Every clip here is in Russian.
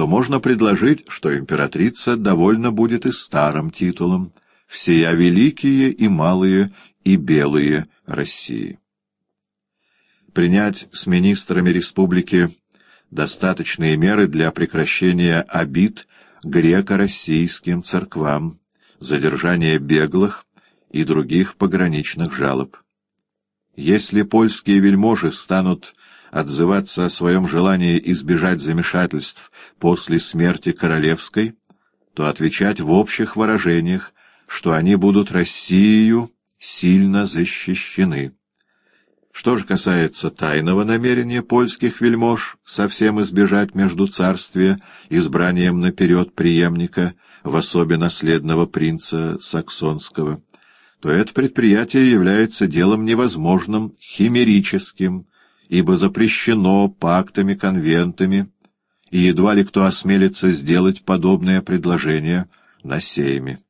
то можно предложить, что императрица довольна будет и старым титулом «Всея великие и малые и белые России». Принять с министрами республики достаточные меры для прекращения обид греко-российским церквам, задержания беглых и других пограничных жалоб. Если польские вельможи станут отзываться о своем желании избежать замешательств после смерти королевской, то отвечать в общих выражениях, что они будут Россию сильно защищены. Что же касается тайного намерения польских вельмож совсем избежать между царствия избранием наперед преемника в особе наследного принца Саксонского, то это предприятие является делом невозможным, химерическим, ибо запрещено пактами, конвентами, и едва ли кто осмелится сделать подобное предложение на сейме.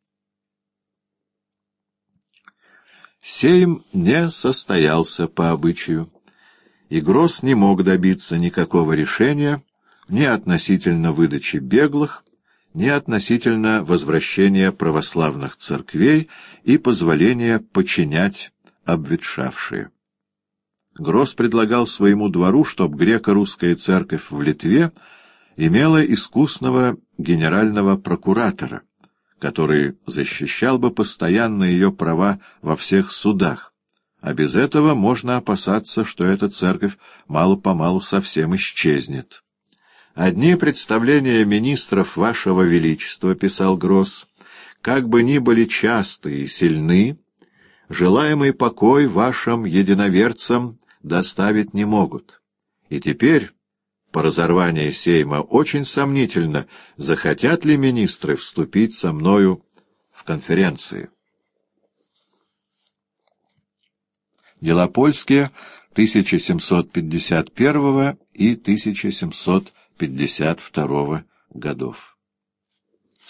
Сейм не состоялся по обычаю, и Гросс не мог добиться никакого решения ни относительно выдачи беглых, ни относительно возвращения православных церквей и позволения починять обветшавшие. Гросс предлагал своему двору, чтобы греко-русская церковь в Литве имела искусного генерального прокуратора, который защищал бы постоянно ее права во всех судах, а без этого можно опасаться, что эта церковь мало-помалу совсем исчезнет. «Одни представления министров вашего величества, — писал Гросс, — как бы ни были часты и сильны, желаемый покой вашим единоверцам доставить не могут. И теперь, по разорвании сейма, очень сомнительно, захотят ли министры вступить со мною в конференции. Дела польские 1751 и 1752 годов.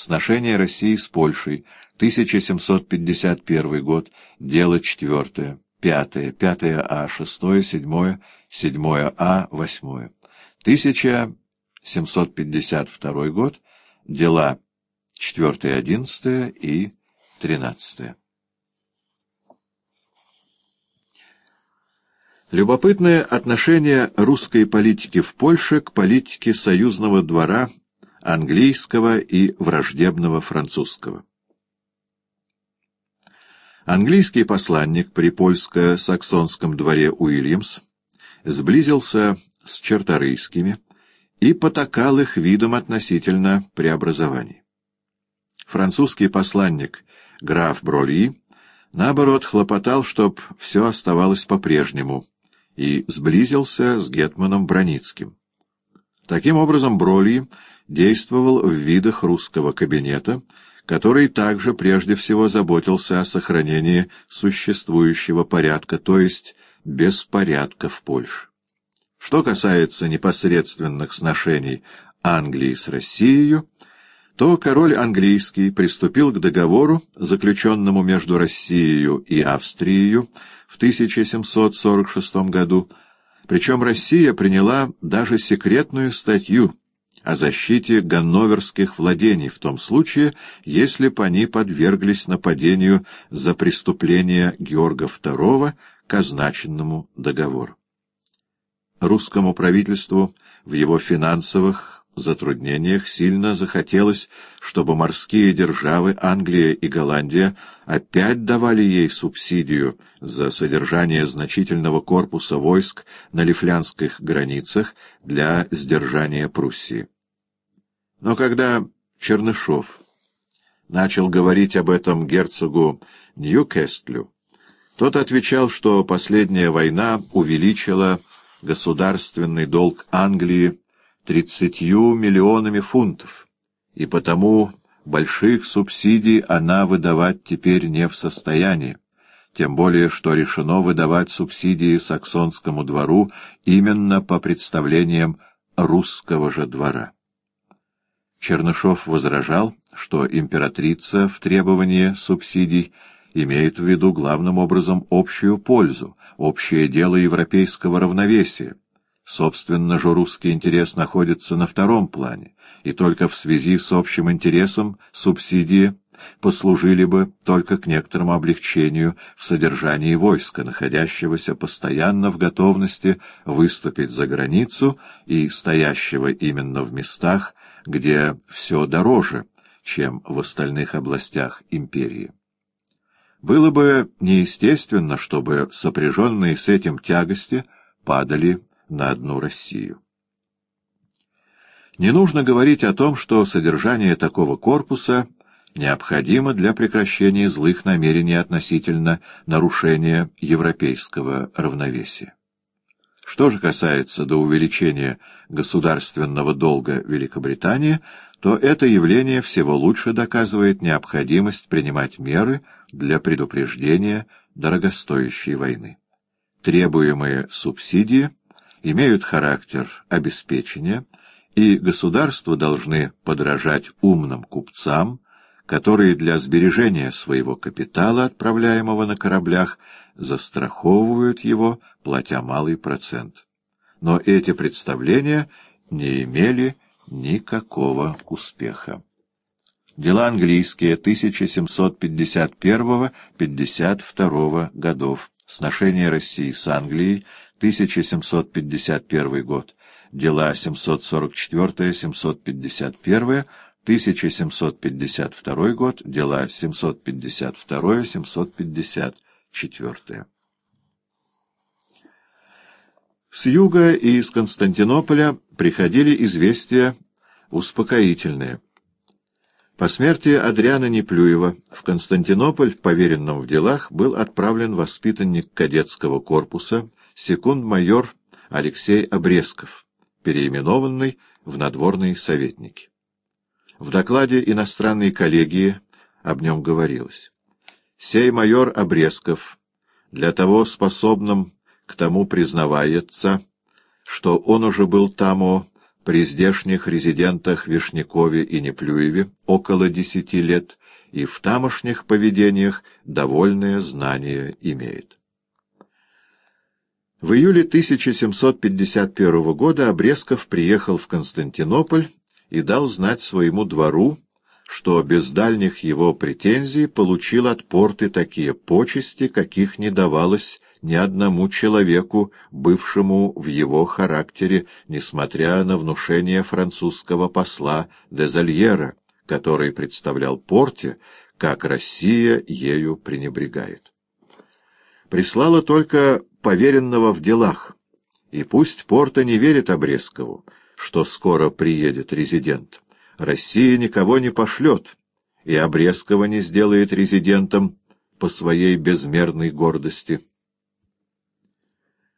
Сношение России с Польшей, 1751 год, дело четвертое пятое, пятое А, шестое, седьмое, седьмое А, восьмое. 1752 год, дела четвертое, одиннадцатое и тринадцатое. Любопытное отношение русской политики в Польше к политике союзного двора английского и враждебного французского. Английский посланник при польско-саксонском дворе Уильямс сблизился с черторийскими и потакал их видом относительно преобразований. Французский посланник граф Броли, наоборот, хлопотал, чтоб все оставалось по-прежнему, и сблизился с гетманом Броницким. Таким образом, Броли действовал в видах русского кабинета, который также прежде всего заботился о сохранении существующего порядка, то есть беспорядка в Польше. Что касается непосредственных сношений Англии с Россией, то король английский приступил к договору, заключенному между Россией и Австрией в 1746 году, причем Россия приняла даже секретную статью о защите ганноверских владений в том случае, если бы они подверглись нападению за преступление Георга II к означенному договору. Русскому правительству в его финансовых затруднениях сильно захотелось, чтобы морские державы Англия и Голландия опять давали ей субсидию за содержание значительного корпуса войск на лифлянских границах для сдержания Пруссии. Но когда Чернышов начал говорить об этом герцогу Ньюкестлю, тот отвечал, что последняя война увеличила государственный долг Англии тридцатью миллионами фунтов, и потому больших субсидий она выдавать теперь не в состоянии, тем более что решено выдавать субсидии саксонскому двору именно по представлениям русского же двора. Чернышов возражал, что императрица в требовании субсидий имеет в виду главным образом общую пользу, общее дело европейского равновесия, Собственно же, русский интерес находится на втором плане, и только в связи с общим интересом субсидии послужили бы только к некоторому облегчению в содержании войска, находящегося постоянно в готовности выступить за границу и стоящего именно в местах, где все дороже, чем в остальных областях империи. Было бы неестественно, чтобы сопряженные с этим тягости падали на одну Россию. Не нужно говорить о том, что содержание такого корпуса необходимо для прекращения злых намерений относительно нарушения европейского равновесия. Что же касается до увеличения государственного долга Великобритании, то это явление всего лучше доказывает необходимость принимать меры для предупреждения дорогостоящей войны. Требуемые субсидии имеют характер обеспечения, и государства должны подражать умным купцам, которые для сбережения своего капитала, отправляемого на кораблях, застраховывают его, платя малый процент. Но эти представления не имели никакого успеха. Дела английские 1751-52 годов. Сношение России с Англией 1751 год. Дела 744-751 1752 год, дела 752-754. С юга и из Константинополя приходили известия успокоительные. По смерти Адриана Неплюева в Константинополь, поверенным в делах, был отправлен воспитанник кадетского корпуса, секунд-майор Алексей Обрезков, переименованный в надворные советники. В докладе иностранной коллегии об нем говорилось. Сей майор Обрезков, для того способным к тому признавается, что он уже был тому при здешних резидентах Вишнякове и Неплюеве около десяти лет и в тамошних поведениях довольное знание имеет. В июле 1751 года Обрезков приехал в Константинополь и дал знать своему двору, что без дальних его претензий получил от порты такие почести, каких не давалось ни одному человеку, бывшему в его характере, несмотря на внушение французского посла Дезальера, который представлял порте, как Россия ею пренебрегает. Прислала только поверенного в делах, и пусть порта не верит Обрезкову, что скоро приедет резидент. Россия никого не пошлет, и Обрезкова не сделает резидентом по своей безмерной гордости.